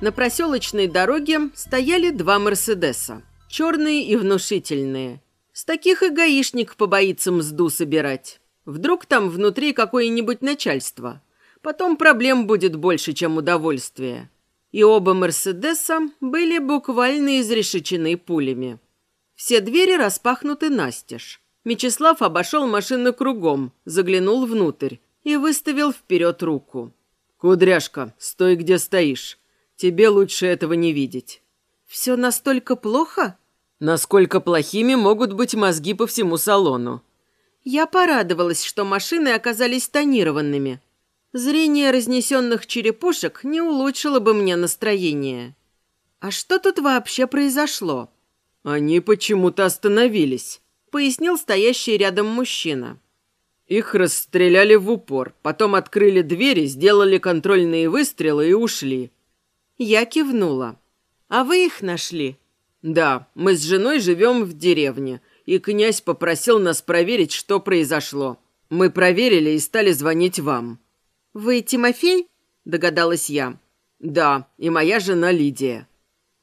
На проселочной дороге стояли два «Мерседеса». Черные и внушительные. С таких и гаишник побоится мзду собирать. Вдруг там внутри какое-нибудь начальство. Потом проблем будет больше, чем удовольствия. И оба «Мерседеса» были буквально изрешечены пулями. Все двери распахнуты настежь. Мечислав обошел машину кругом, заглянул внутрь и выставил вперед руку. «Кудряшка, стой, где стоишь. Тебе лучше этого не видеть». «Все настолько плохо?» «Насколько плохими могут быть мозги по всему салону?» Я порадовалась, что машины оказались тонированными. Зрение разнесенных черепушек не улучшило бы мне настроение. А что тут вообще произошло? Они почему-то остановились, пояснил стоящий рядом мужчина. Их расстреляли в упор, потом открыли двери, сделали контрольные выстрелы и ушли. Я кивнула. «А вы их нашли?» «Да, мы с женой живем в деревне, и князь попросил нас проверить, что произошло. Мы проверили и стали звонить вам». «Вы Тимофей?» – догадалась я. «Да, и моя жена Лидия».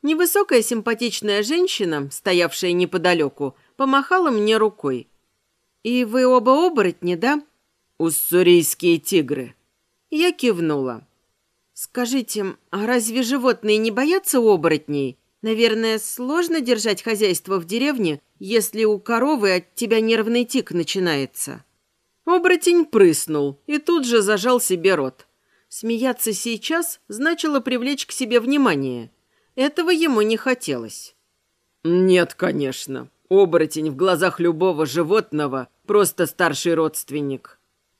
Невысокая симпатичная женщина, стоявшая неподалеку, помахала мне рукой. «И вы оба оборотни, да?» «Уссурийские тигры». Я кивнула. «Скажите, а разве животные не боятся оборотней? Наверное, сложно держать хозяйство в деревне, если у коровы от тебя нервный тик начинается». Оборотень прыснул и тут же зажал себе рот. Смеяться сейчас значило привлечь к себе внимание. Этого ему не хотелось. «Нет, конечно. Оборотень в глазах любого животного просто старший родственник».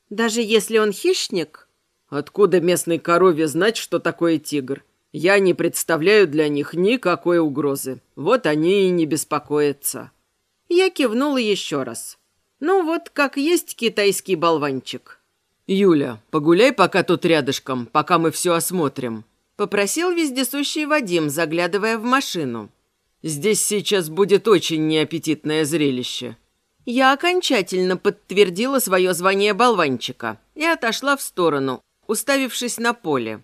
«Даже если он хищник?» Откуда местной корове знать, что такое тигр? Я не представляю для них никакой угрозы. Вот они и не беспокоятся. Я кивнула еще раз. Ну вот, как есть китайский болванчик. «Юля, погуляй пока тут рядышком, пока мы все осмотрим», — попросил вездесущий Вадим, заглядывая в машину. «Здесь сейчас будет очень неаппетитное зрелище». Я окончательно подтвердила свое звание болванчика и отошла в сторону, уставившись на поле.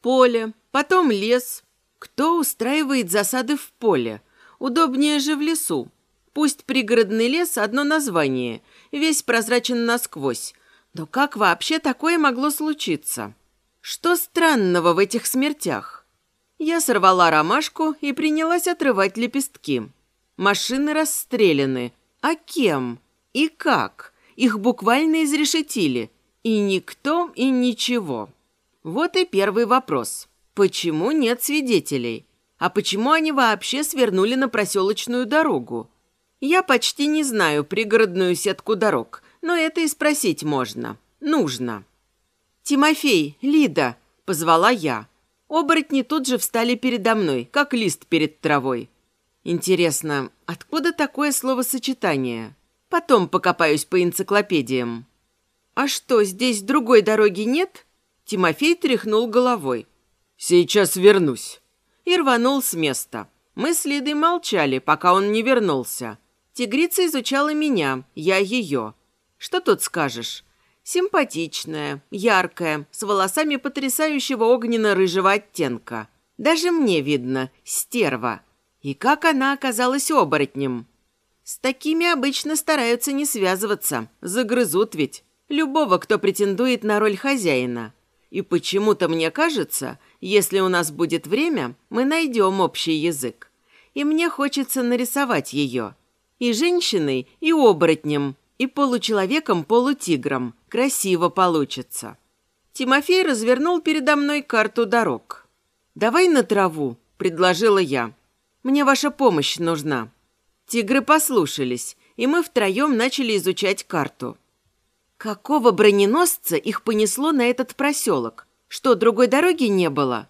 Поле, потом лес. Кто устраивает засады в поле? Удобнее же в лесу. Пусть пригородный лес – одно название, весь прозрачен насквозь. Но как вообще такое могло случиться? Что странного в этих смертях? Я сорвала ромашку и принялась отрывать лепестки. Машины расстреляны. А кем? И как? Их буквально изрешетили. И никто, и ничего. Вот и первый вопрос. Почему нет свидетелей? А почему они вообще свернули на проселочную дорогу? Я почти не знаю пригородную сетку дорог, но это и спросить можно. Нужно. «Тимофей, Лида!» – позвала я. Оборотни тут же встали передо мной, как лист перед травой. Интересно, откуда такое словосочетание? Потом покопаюсь по энциклопедиям. «А что, здесь другой дороги нет?» Тимофей тряхнул головой. «Сейчас вернусь». И рванул с места. Мы с Лидой молчали, пока он не вернулся. Тигрица изучала меня, я ее. Что тут скажешь? Симпатичная, яркая, с волосами потрясающего огненно-рыжего оттенка. Даже мне видно, стерва. И как она оказалась оборотнем? С такими обычно стараются не связываться, загрызут ведь любого, кто претендует на роль хозяина. И почему-то мне кажется, если у нас будет время, мы найдем общий язык. И мне хочется нарисовать ее. И женщиной, и оборотнем, и получеловеком-полутигром. Красиво получится. Тимофей развернул передо мной карту дорог. «Давай на траву», — предложила я. «Мне ваша помощь нужна». Тигры послушались, и мы втроем начали изучать карту. Какого броненосца их понесло на этот проселок? Что, другой дороги не было?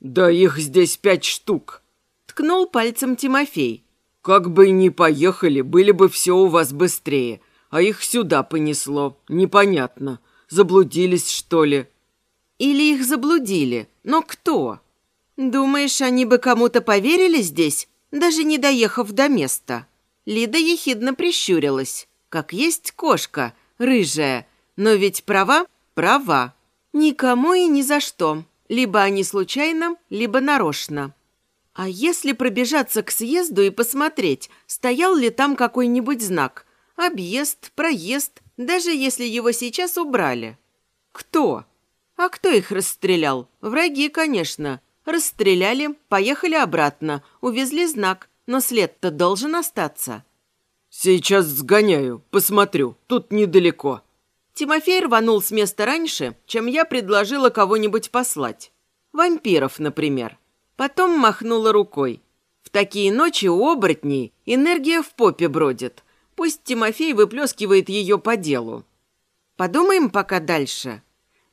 Да их здесь пять штук. Ткнул пальцем Тимофей. Как бы ни поехали, были бы все у вас быстрее. А их сюда понесло. Непонятно. Заблудились, что ли? Или их заблудили. Но кто? Думаешь, они бы кому-то поверили здесь, даже не доехав до места? Лида ехидно прищурилась. Как есть кошка – рыжая. Но ведь права – права. Никому и ни за что. Либо они случайно, либо нарочно. А если пробежаться к съезду и посмотреть, стоял ли там какой-нибудь знак? Объезд, проезд, даже если его сейчас убрали. Кто? А кто их расстрелял? Враги, конечно. Расстреляли, поехали обратно, увезли знак, но след-то должен остаться. «Сейчас сгоняю, посмотрю, тут недалеко». Тимофей рванул с места раньше, чем я предложила кого-нибудь послать. Вампиров, например. Потом махнула рукой. В такие ночи у оборотней энергия в попе бродит. Пусть Тимофей выплескивает ее по делу. Подумаем пока дальше.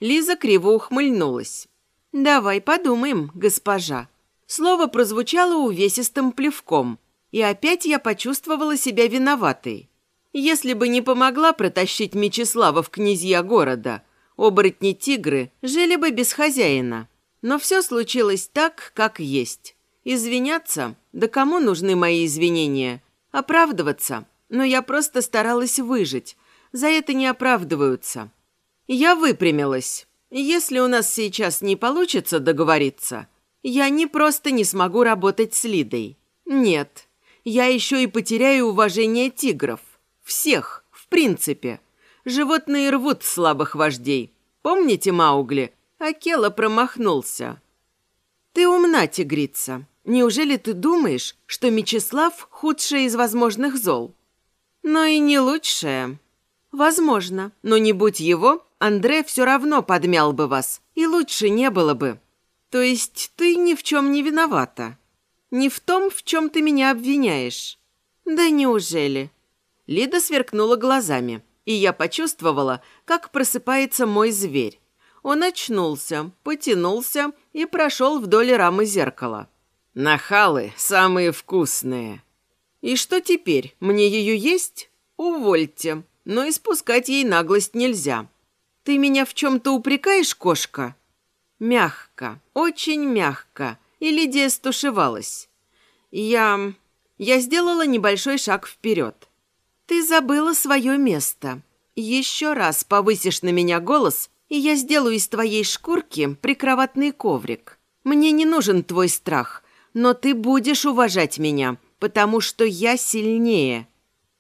Лиза криво ухмыльнулась. «Давай подумаем, госпожа». Слово прозвучало увесистым плевком, и опять я почувствовала себя виноватой. Если бы не помогла протащить Мечислава в князья города, оборотни-тигры жили бы без хозяина. Но все случилось так, как есть. Извиняться? Да кому нужны мои извинения? Оправдываться? Но я просто старалась выжить. За это не оправдываются. Я выпрямилась. Если у нас сейчас не получится договориться, я не просто не смогу работать с Лидой. Нет, я еще и потеряю уважение тигров. Всех, в принципе. Животные рвут слабых вождей. Помните Маугли? Акела промахнулся. Ты умна, тигрица. Неужели ты думаешь, что Мечислав – худшее из возможных зол? Но и не лучшее. Возможно, но не будь его, Андре все равно подмял бы вас, и лучше не было бы. То есть ты ни в чем не виновата. Не в том, в чем ты меня обвиняешь. Да неужели? Лида сверкнула глазами, и я почувствовала, как просыпается мой зверь. Он очнулся, потянулся и прошел вдоль рамы зеркала. «Нахалы самые вкусные». «И что теперь? Мне ее есть? Увольте. Но испускать ей наглость нельзя. «Ты меня в чем-то упрекаешь, кошка?» Мягко, очень мягко. И Лидия стушевалась. Я... Я сделала небольшой шаг вперед. «Ты забыла свое место. Еще раз повысишь на меня голос, и я сделаю из твоей шкурки прикроватный коврик. Мне не нужен твой страх, но ты будешь уважать меня, потому что я сильнее».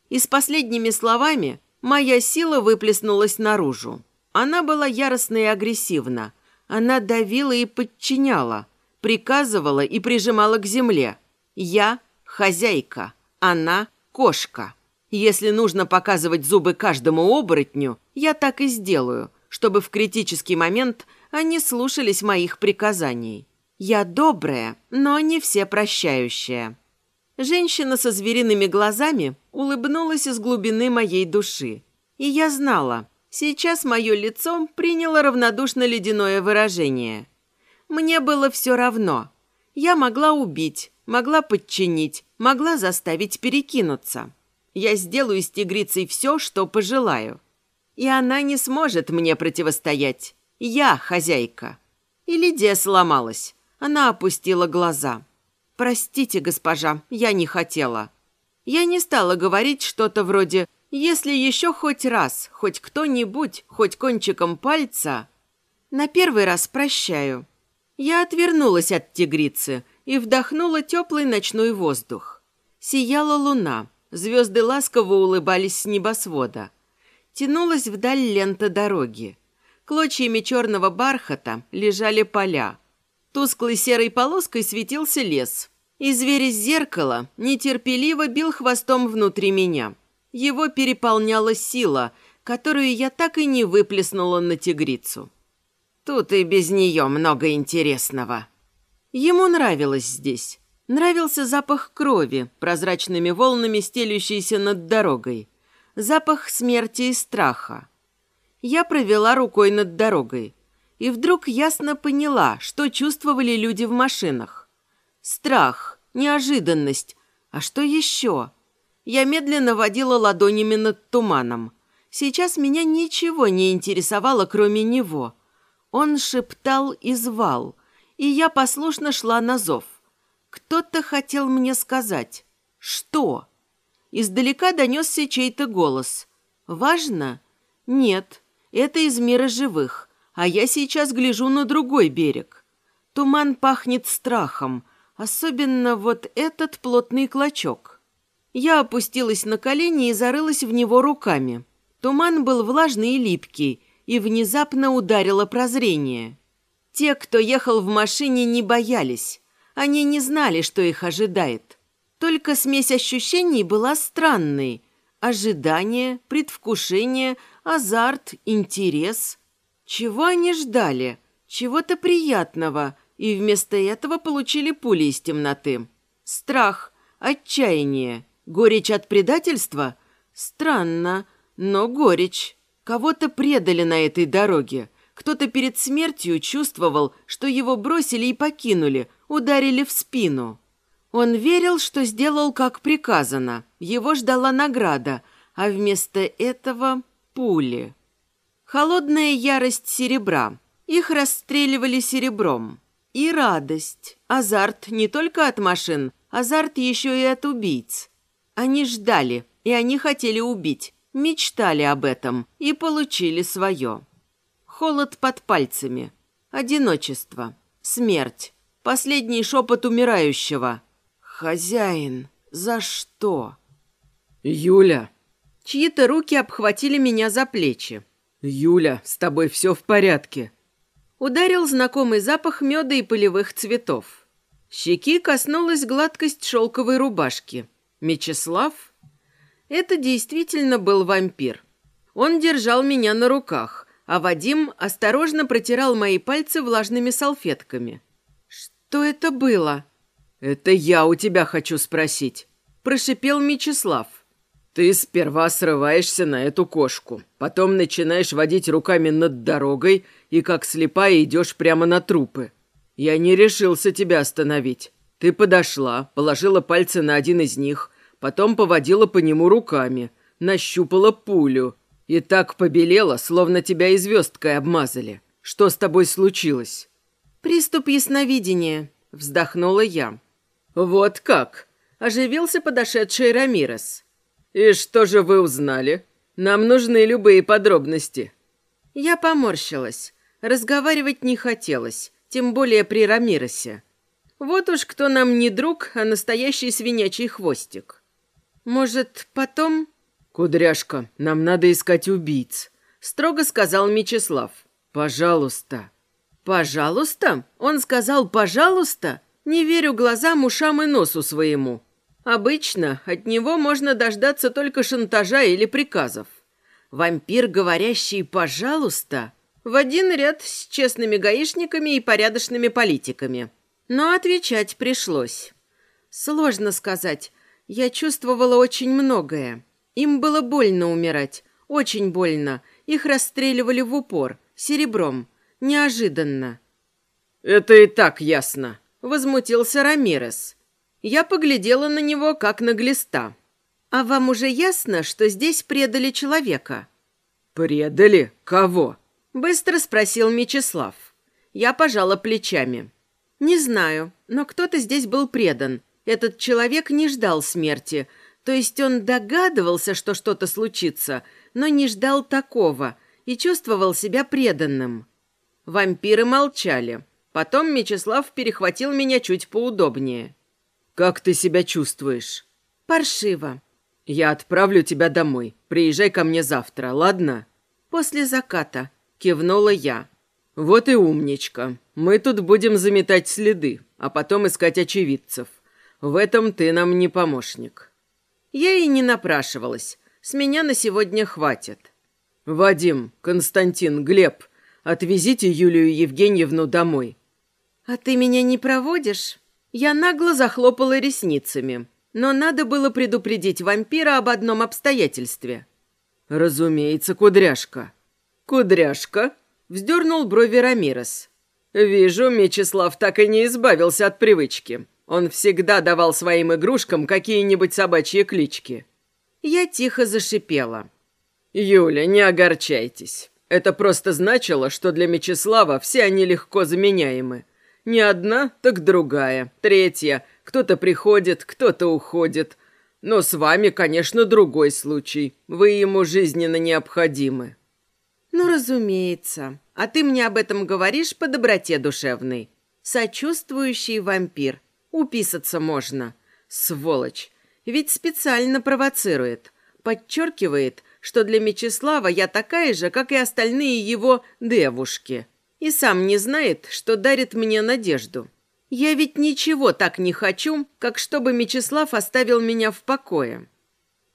И с последними словами моя сила выплеснулась наружу. Она была яростна и агрессивна. Она давила и подчиняла, приказывала и прижимала к земле. Я – хозяйка, она – кошка. Если нужно показывать зубы каждому оборотню, я так и сделаю, чтобы в критический момент они слушались моих приказаний. Я добрая, но не все прощающая. Женщина со звериными глазами улыбнулась из глубины моей души. И я знала, Сейчас мое лицо приняло равнодушно ледяное выражение. Мне было все равно. Я могла убить, могла подчинить, могла заставить перекинуться. Я сделаю с тигрицей все, что пожелаю. И она не сможет мне противостоять. Я хозяйка. И Лидия сломалась. Она опустила глаза. «Простите, госпожа, я не хотела». Я не стала говорить что-то вроде если еще хоть раз, хоть кто-нибудь, хоть кончиком пальца... На первый раз прощаю. Я отвернулась от тигрицы и вдохнула теплый ночной воздух. Сияла луна, звезды ласково улыбались с небосвода. Тянулась вдаль лента дороги. Клочьями черного бархата лежали поля. Тусклой серой полоской светился лес. И зверь из зеркала нетерпеливо бил хвостом внутри меня. Его переполняла сила, которую я так и не выплеснула на тигрицу. Тут и без нее много интересного. Ему нравилось здесь. Нравился запах крови, прозрачными волнами стелющийся над дорогой. Запах смерти и страха. Я провела рукой над дорогой. И вдруг ясно поняла, что чувствовали люди в машинах. Страх, неожиданность. А что еще? Я медленно водила ладонями над туманом. Сейчас меня ничего не интересовало, кроме него. Он шептал и звал, и я послушно шла на зов. Кто-то хотел мне сказать. Что? Издалека донесся чей-то голос. «Важно?» «Нет, это из мира живых, а я сейчас гляжу на другой берег. Туман пахнет страхом, особенно вот этот плотный клочок. Я опустилась на колени и зарылась в него руками. Туман был влажный и липкий, и внезапно ударило прозрение. Те, кто ехал в машине, не боялись. Они не знали, что их ожидает. Только смесь ощущений была странной. Ожидание, предвкушение, азарт, интерес. Чего они ждали? Чего-то приятного, и вместо этого получили пули из темноты. Страх, отчаяние, горечь от предательства? Странно, но горечь. Кого-то предали на этой дороге. Кто-то перед смертью чувствовал, что его бросили и покинули, ударили в спину. Он верил, что сделал, как приказано. Его ждала награда, а вместо этого – пули. Холодная ярость серебра. Их расстреливали серебром. И радость. Азарт не только от машин, азарт еще и от убийц. Они ждали, и они хотели убить, мечтали об этом и получили свое. Холод под пальцами. Одиночество. Смерть. Последний шепот умирающего – «Хозяин, за что?» «Юля!» Чьи-то руки обхватили меня за плечи. «Юля, с тобой все в порядке?» Ударил знакомый запах меда и полевых цветов. Щеки коснулась гладкость шелковой рубашки. Мечислав? Это действительно был вампир. Он держал меня на руках, а Вадим осторожно протирал мои пальцы влажными салфетками. Что это было? «Это я у тебя хочу спросить», – прошипел Мечислав. «Ты сперва срываешься на эту кошку, потом начинаешь водить руками над дорогой и как слепая идешь прямо на трупы. Я не решился тебя остановить. Ты подошла, положила пальцы на один из них, потом поводила по нему руками, нащупала пулю и так побелела, словно тебя и звездкой обмазали. Что с тобой случилось?» «Приступ ясновидения», – вздохнула я. «Вот как?» – оживился подошедший Рамирес. «И что же вы узнали? Нам нужны любые подробности». Я поморщилась. Разговаривать не хотелось, тем более при Рамиресе. Вот уж кто нам не друг, а настоящий свинячий хвостик. Может, потом... «Кудряшка, нам надо искать убийц», — строго сказал Мечислав. «Пожалуйста». «Пожалуйста?» Он сказал «пожалуйста»? Не верю глазам, ушам и носу своему. Обычно от него можно дождаться только шантажа или приказов. Вампир, говорящий «пожалуйста», в один ряд с честными гаишниками и порядочными политиками. Но отвечать пришлось. Сложно сказать. Я чувствовала очень многое. Им было больно умирать. Очень больно. Их расстреливали в упор. Серебром. Неожиданно. «Это и так ясно», Возмутился Рамирес. Я поглядела на него, как на глиста. «А вам уже ясно, что здесь предали человека?» «Предали? Кого?» Быстро спросил Мечислав. Я пожала плечами. «Не знаю, но кто-то здесь был предан. Этот человек не ждал смерти. То есть он догадывался, что что-то случится, но не ждал такого и чувствовал себя преданным». Вампиры молчали. Потом Мечислав перехватил меня чуть поудобнее. «Как ты себя чувствуешь?» «Паршиво». «Я отправлю тебя домой. Приезжай ко мне завтра, ладно?» «После заката», — кивнула я. «Вот и умничка. Мы тут будем заметать следы, а потом искать очевидцев. В этом ты нам не помощник». Я и не напрашивалась. С меня на сегодня хватит. «Вадим, Константин, Глеб, отвезите Юлию Евгеньевну домой. «А ты меня не проводишь?» Я нагло захлопала ресницами, но надо было предупредить вампира об одном обстоятельстве. «Разумеется, кудряшка». «Кудряшка?» — вздернул брови Рамирес. «Вижу, Мечислав так и не избавился от привычки. Он всегда давал своим игрушкам какие-нибудь собачьи клички». Я тихо зашипела. «Юля, не огорчайтесь. Это просто значило, что для Мечислава все они легко заменяемы. Не одна, так другая, третья. Кто-то приходит, кто-то уходит. Но с вами, конечно, другой случай. Вы ему жизненно необходимы». «Ну, разумеется. А ты мне об этом говоришь по доброте душевной». Сочувствующий вампир. Уписаться можно. Сволочь. Ведь специально провоцирует. Подчеркивает, что для Мечислава я такая же, как и остальные его девушки. И сам не знает, что дарит мне надежду. Я ведь ничего так не хочу, как чтобы Мечислав оставил меня в покое.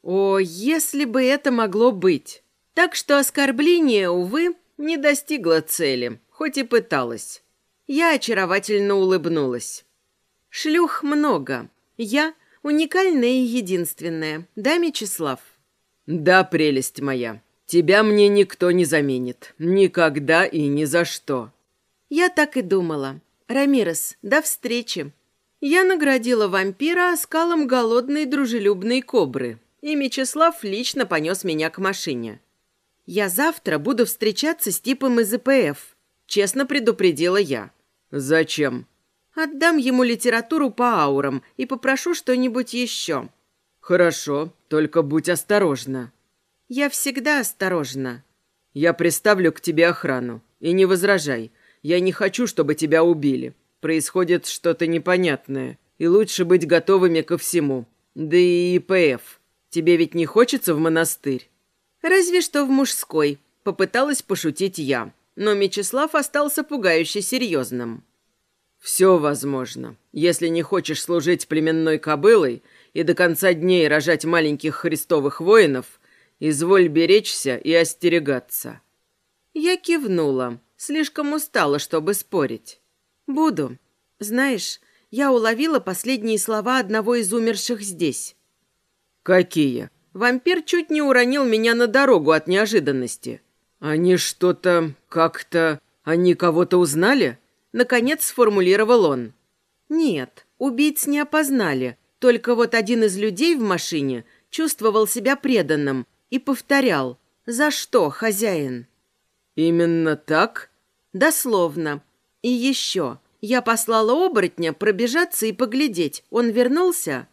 О, если бы это могло быть! Так что оскорбление, увы, не достигло цели, хоть и пыталась. Я очаровательно улыбнулась. Шлюх много. Я уникальная и единственная. Да, Мечислав? Да, прелесть моя. Тебя мне никто не заменит. Никогда и ни за что. Я так и думала. Рамирес, до встречи. Я наградила вампира оскалом голодной дружелюбной кобры, и Мечислав лично понес меня к машине. «Я завтра буду встречаться с типом из ИПФ», — честно предупредила я. «Зачем?» «Отдам ему литературу по аурам и попрошу что-нибудь еще». «Хорошо, только будь осторожна». «Я всегда осторожна». «Я приставлю к тебе охрану. И не возражай. Я не хочу, чтобы тебя убили. Происходит что-то непонятное. И лучше быть готовыми ко всему. Да и ИПФ. Тебе ведь не хочется в монастырь?» «Разве что в мужской», — попыталась пошутить я. Но Мечислав остался пугающе серьезным. «Все возможно. Если не хочешь служить племенной кобылой и до конца дней рожать маленьких христовых воинов, изволь беречься и остерегаться». Я кивнула. Слишком устала, чтобы спорить. «Буду. Знаешь, я уловила последние слова одного из умерших здесь». «Какие?» Вампир чуть не уронил меня на дорогу от неожиданности. «Они что-то... как-то... они кого-то узнали?» Наконец сформулировал он. «Нет, убийц не опознали. Только вот один из людей в машине чувствовал себя преданным и повторял «За что, хозяин?» «Именно так?» «Дословно. И еще. Я послала оборотня пробежаться и поглядеть. Он вернулся?»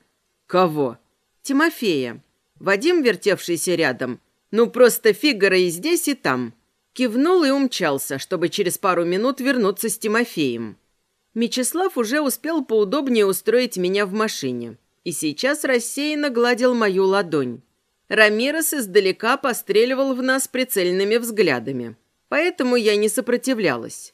«Кого?» «Тимофея. Вадим, вертевшийся рядом. Ну, просто Фигара и здесь, и там». Кивнул и умчался, чтобы через пару минут вернуться с Тимофеем. Мечислав уже успел поудобнее устроить меня в машине и сейчас рассеянно гладил мою ладонь. Рамирес издалека постреливал в нас прицельными взглядами, поэтому я не сопротивлялась.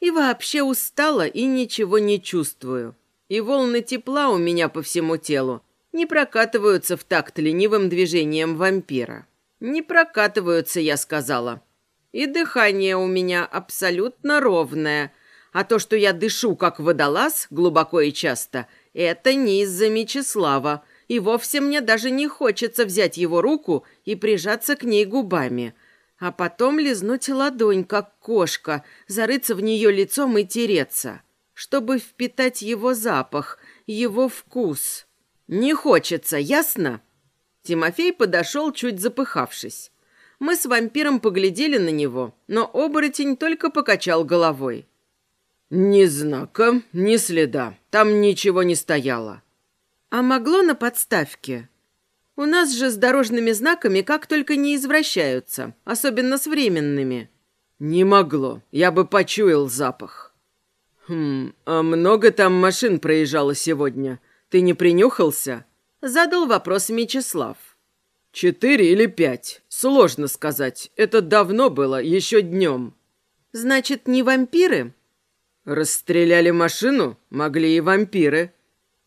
И вообще устала и ничего не чувствую. И волны тепла у меня по всему телу не прокатываются в такт ленивым движением вампира. Не прокатываются, я сказала. И дыхание у меня абсолютно ровное, а то, что я дышу как водолаз глубоко и часто, это не из-за Мечислава, и вовсе мне даже не хочется взять его руку и прижаться к ней губами, а потом лизнуть ладонь, как кошка, зарыться в нее лицом и тереться, чтобы впитать его запах, его вкус. Не хочется, ясно? Тимофей подошел, чуть запыхавшись. Мы с вампиром поглядели на него, но оборотень только покачал головой. «Ни знака, ни следа. Там ничего не стояло». «А могло на подставке?» «У нас же с дорожными знаками как только не извращаются, особенно с временными». «Не могло. Я бы почуял запах». «Хм, а много там машин проезжало сегодня? Ты не принюхался?» Задал вопрос Мечислав. «Четыре или пять? Сложно сказать. Это давно было, еще днем». «Значит, не вампиры?» «Расстреляли машину? Могли и вампиры».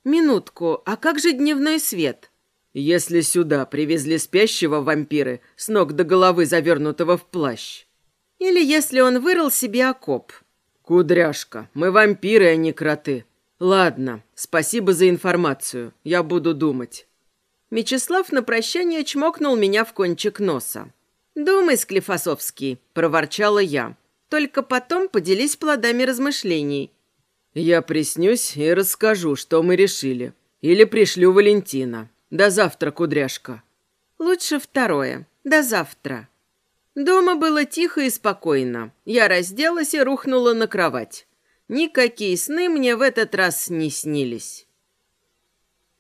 «Минутку, а как же дневной свет?» «Если сюда привезли спящего вампиры, с ног до головы завернутого в плащ». «Или если он вырыл себе окоп». «Кудряшка, мы вампиры, а не кроты. Ладно, спасибо за информацию, я буду думать». Мечислав на прощание чмокнул меня в кончик носа. «Думай, Склифосовский», — проворчала я. Только потом поделись плодами размышлений. Я приснюсь и расскажу, что мы решили. Или пришлю Валентина. До завтра, кудряшка. Лучше второе. До завтра. Дома было тихо и спокойно. Я разделась и рухнула на кровать. Никакие сны мне в этот раз не снились.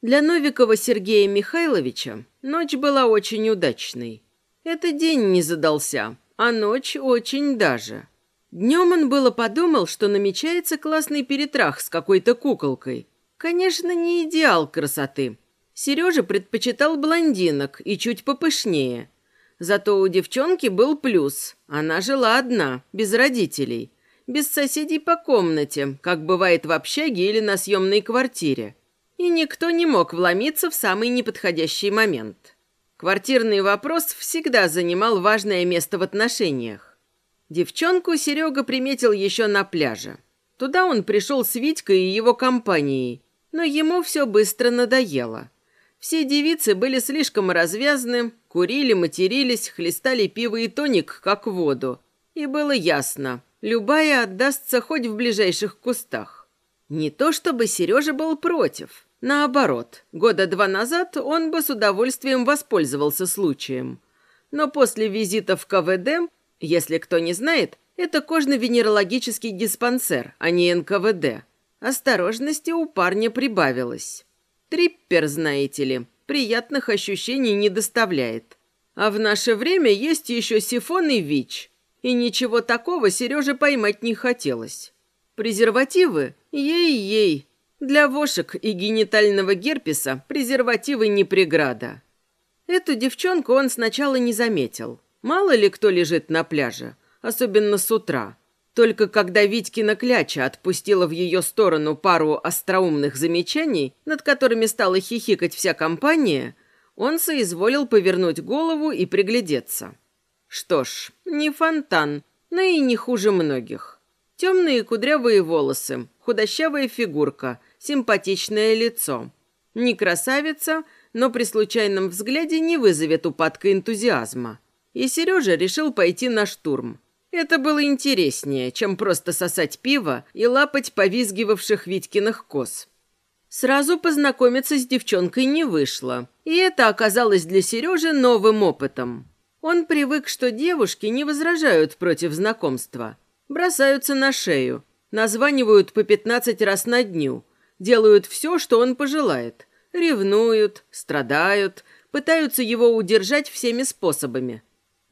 Для Новикова Сергея Михайловича ночь была очень удачной. Это день не задался, а ночь очень даже. Днем он было подумал, что намечается классный перетрах с какой-то куколкой. Конечно, не идеал красоты. Сережа предпочитал блондинок и чуть попышнее. Зато у девчонки был плюс. Она жила одна, без родителей. Без соседей по комнате, как бывает в общаге или на съемной квартире. И никто не мог вломиться в самый неподходящий момент. Квартирный вопрос всегда занимал важное место в отношениях. Девчонку Серега приметил еще на пляже. Туда он пришел с Витькой и его компанией, но ему все быстро надоело. Все девицы были слишком развязны, курили, матерились, хлестали пиво и тоник, как воду. И было ясно, любая отдастся хоть в ближайших кустах. Не то чтобы Сережа был против. Наоборот, года два назад он бы с удовольствием воспользовался случаем. Но после визита в КВД, если кто не знает, это кожно-венерологический диспансер, а не НКВД. Осторожности у парня прибавилось. Триппер, знаете ли, приятных ощущений не доставляет. А в наше время есть еще сифон и ВИЧ. И ничего такого Сереже поймать не хотелось. Презервативы? Ей-ей, для вошек и генитального герпеса презервативы не преграда. Эту девчонку он сначала не заметил. Мало ли кто лежит на пляже, особенно с утра. Только когда Витькина кляча отпустила в ее сторону пару остроумных замечаний, над которыми стала хихикать вся компания, он соизволил повернуть голову и приглядеться. Что ж, не фонтан, но и не хуже многих. Темные кудрявые волосы, худощавая фигурка – симпатичное лицо. Не красавица, но при случайном взгляде не вызовет упадка энтузиазма. И Сережа решил пойти на штурм. Это было интереснее, чем просто сосать пиво и лапать повизгивавших Витькиных коз. Сразу познакомиться с девчонкой не вышло, и это оказалось для Сережи новым опытом. Он привык, что девушки не возражают против знакомства. Бросаются на шею, названивают по 15 раз на дню – делают все, что он пожелает. Ревнуют, страдают, пытаются его удержать всеми способами.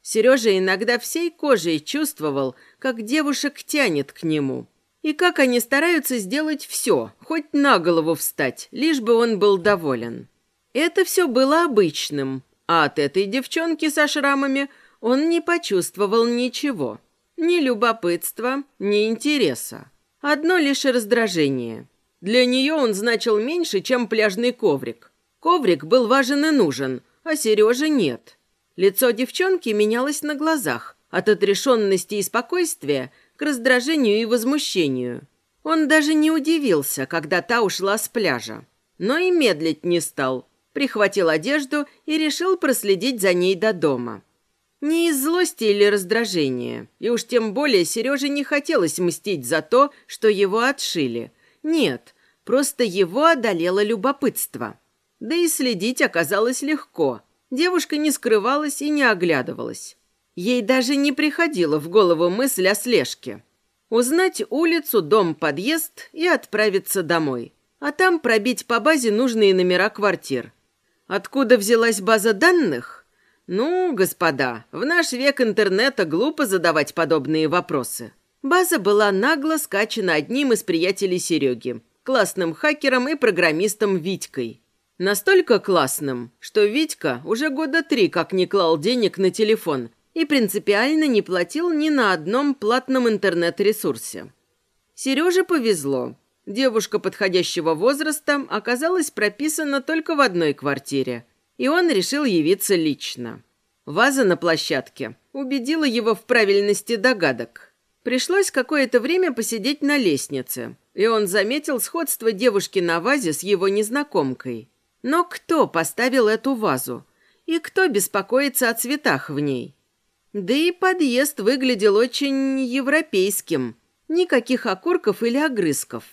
Сережа иногда всей кожей чувствовал, как девушек тянет к нему. И как они стараются сделать все, хоть на голову встать, лишь бы он был доволен. Это все было обычным, а от этой девчонки со шрамами он не почувствовал ничего. Ни любопытства, ни интереса. Одно лишь раздражение – для нее он значил меньше, чем пляжный коврик. Коврик был важен и нужен, а Сережа нет. Лицо девчонки менялось на глазах, от отрешенности и спокойствия к раздражению и возмущению. Он даже не удивился, когда та ушла с пляжа. Но и медлить не стал. Прихватил одежду и решил проследить за ней до дома. Не из злости или раздражения. И уж тем более Сереже не хотелось мстить за то, что его отшили – нет, просто его одолело любопытство. Да и следить оказалось легко. Девушка не скрывалась и не оглядывалась. Ей даже не приходила в голову мысль о слежке. Узнать улицу, дом, подъезд и отправиться домой. А там пробить по базе нужные номера квартир. Откуда взялась база данных? Ну, господа, в наш век интернета глупо задавать подобные вопросы. База была нагло скачана одним из приятелей Сереги, классным хакером и программистом Витькой. Настолько классным, что Витька уже года три как не клал денег на телефон и принципиально не платил ни на одном платном интернет-ресурсе. Сереже повезло. Девушка подходящего возраста оказалась прописана только в одной квартире, и он решил явиться лично. Ваза на площадке убедила его в правильности догадок – Пришлось какое-то время посидеть на лестнице, и он заметил сходство девушки на вазе с его незнакомкой. Но кто поставил эту вазу? И кто беспокоится о цветах в ней? Да и подъезд выглядел очень европейским. Никаких окурков или огрызков.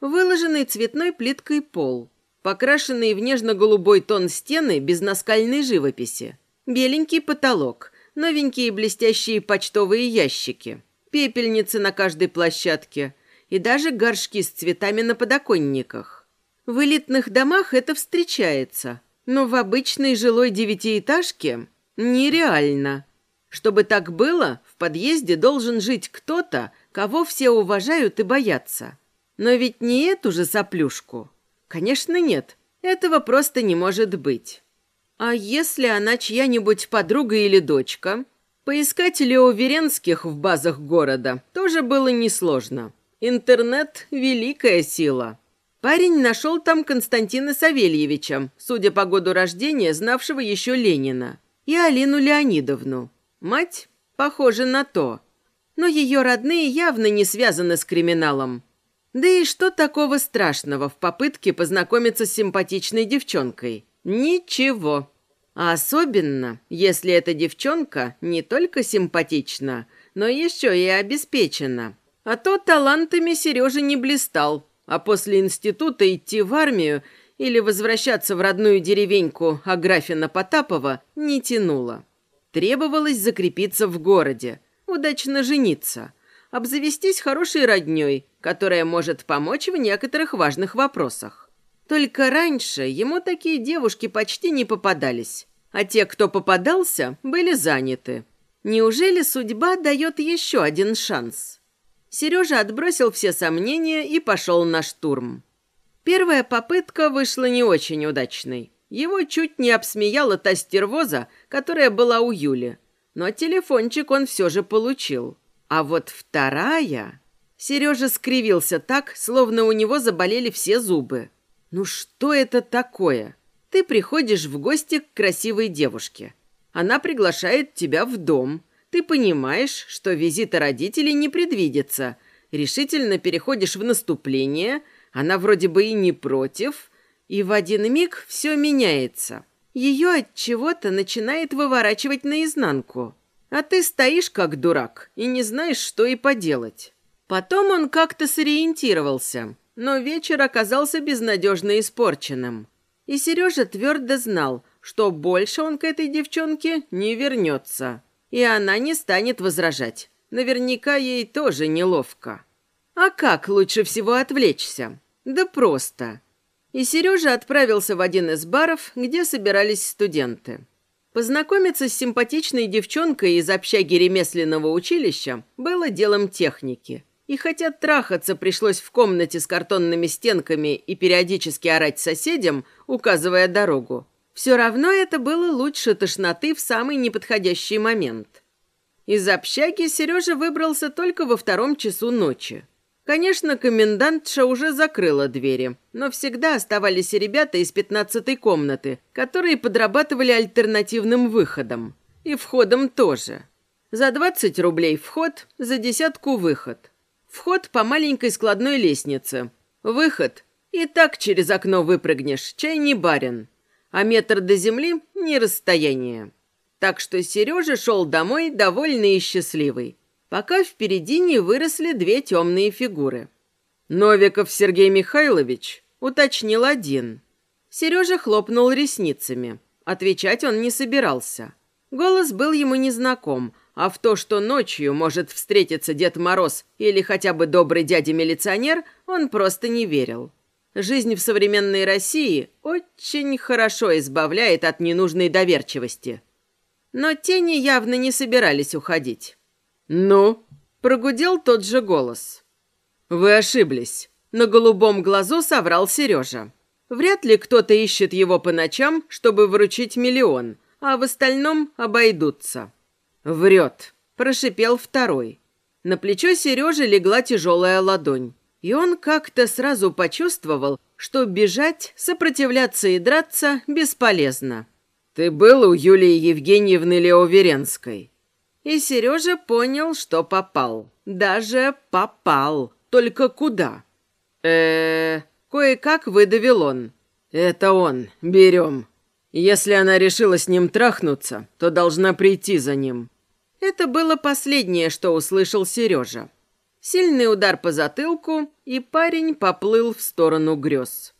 Выложенный цветной плиткой пол. Покрашенные в нежно-голубой тон стены без наскальной живописи. Беленький потолок. Новенькие блестящие почтовые ящики пепельницы на каждой площадке и даже горшки с цветами на подоконниках. В элитных домах это встречается, но в обычной жилой девятиэтажке нереально. Чтобы так было, в подъезде должен жить кто-то, кого все уважают и боятся. Но ведь не эту же соплюшку. Конечно, нет. Этого просто не может быть. А если она чья-нибудь подруга или дочка? Поискать Лео Веренских в базах города тоже было несложно. Интернет – великая сила. Парень нашел там Константина Савельевича, судя по году рождения, знавшего еще Ленина, и Алину Леонидовну. Мать? Похоже на то. Но ее родные явно не связаны с криминалом. Да и что такого страшного в попытке познакомиться с симпатичной девчонкой? Ничего. А особенно, если эта девчонка не только симпатична, но еще и обеспечена. А то талантами Сережа не блистал, а после института идти в армию или возвращаться в родную деревеньку Аграфина Потапова не тянуло. Требовалось закрепиться в городе, удачно жениться, обзавестись хорошей роднёй, которая может помочь в некоторых важных вопросах. Только раньше ему такие девушки почти не попадались, а те, кто попадался, были заняты. Неужели судьба дает еще один шанс? Сережа отбросил все сомнения и пошел на штурм. Первая попытка вышла не очень удачной. Его чуть не обсмеяла та стервоза, которая была у Юли. Но телефончик он все же получил. А вот вторая... Сережа скривился так, словно у него заболели все зубы. «Ну что это такое? Ты приходишь в гости к красивой девушке. Она приглашает тебя в дом. Ты понимаешь, что визита родителей не предвидится. Решительно переходишь в наступление. Она вроде бы и не против, и в один миг все меняется. Ее от чего-то начинает выворачивать наизнанку. А ты стоишь как дурак и не знаешь, что и поделать. Потом он как-то сориентировался, но вечер оказался безнадежно испорченным. И Сережа твердо знал, что больше он к этой девчонке не вернется. И она не станет возражать. Наверняка ей тоже неловко. А как лучше всего отвлечься? Да просто. И Сережа отправился в один из баров, где собирались студенты. Познакомиться с симпатичной девчонкой из общаги ремесленного училища было делом техники. И хотя трахаться пришлось в комнате с картонными стенками и периодически орать соседям, указывая дорогу, все равно это было лучше тошноты в самый неподходящий момент. Из общаги Сережа выбрался только во втором часу ночи. Конечно, комендантша уже закрыла двери, но всегда оставались и ребята из пятнадцатой комнаты, которые подрабатывали альтернативным выходом. И входом тоже. За 20 рублей вход, за десятку выход. Вход по маленькой складной лестнице. Выход. И так через окно выпрыгнешь, чай не барин. А метр до земли – не расстояние. Так что Сережа шел домой довольный и счастливый пока впереди не выросли две темные фигуры. «Новиков Сергей Михайлович», — уточнил один. Сережа хлопнул ресницами. Отвечать он не собирался. Голос был ему незнаком, а в то, что ночью может встретиться Дед Мороз или хотя бы добрый дядя-милиционер, он просто не верил. Жизнь в современной России очень хорошо избавляет от ненужной доверчивости. Но тени явно не собирались уходить. «Ну?» – прогудел тот же голос. «Вы ошиблись». На голубом глазу соврал Сережа. Вряд ли кто-то ищет его по ночам, чтобы вручить миллион, а в остальном обойдутся. «Врет», – прошипел второй. На плечо Сережи легла тяжелая ладонь. И он как-то сразу почувствовал, что бежать, сопротивляться и драться бесполезно. «Ты был у Юлии Евгеньевны Леоверенской?» И Сережа понял, что попал. Даже попал. Только куда? э Кое-как выдавил он. «Это он. Берем. Если она решила с ним трахнуться, то должна прийти за ним». Это было последнее, что услышал Сережа. Сильный удар по затылку, и парень поплыл в сторону грез.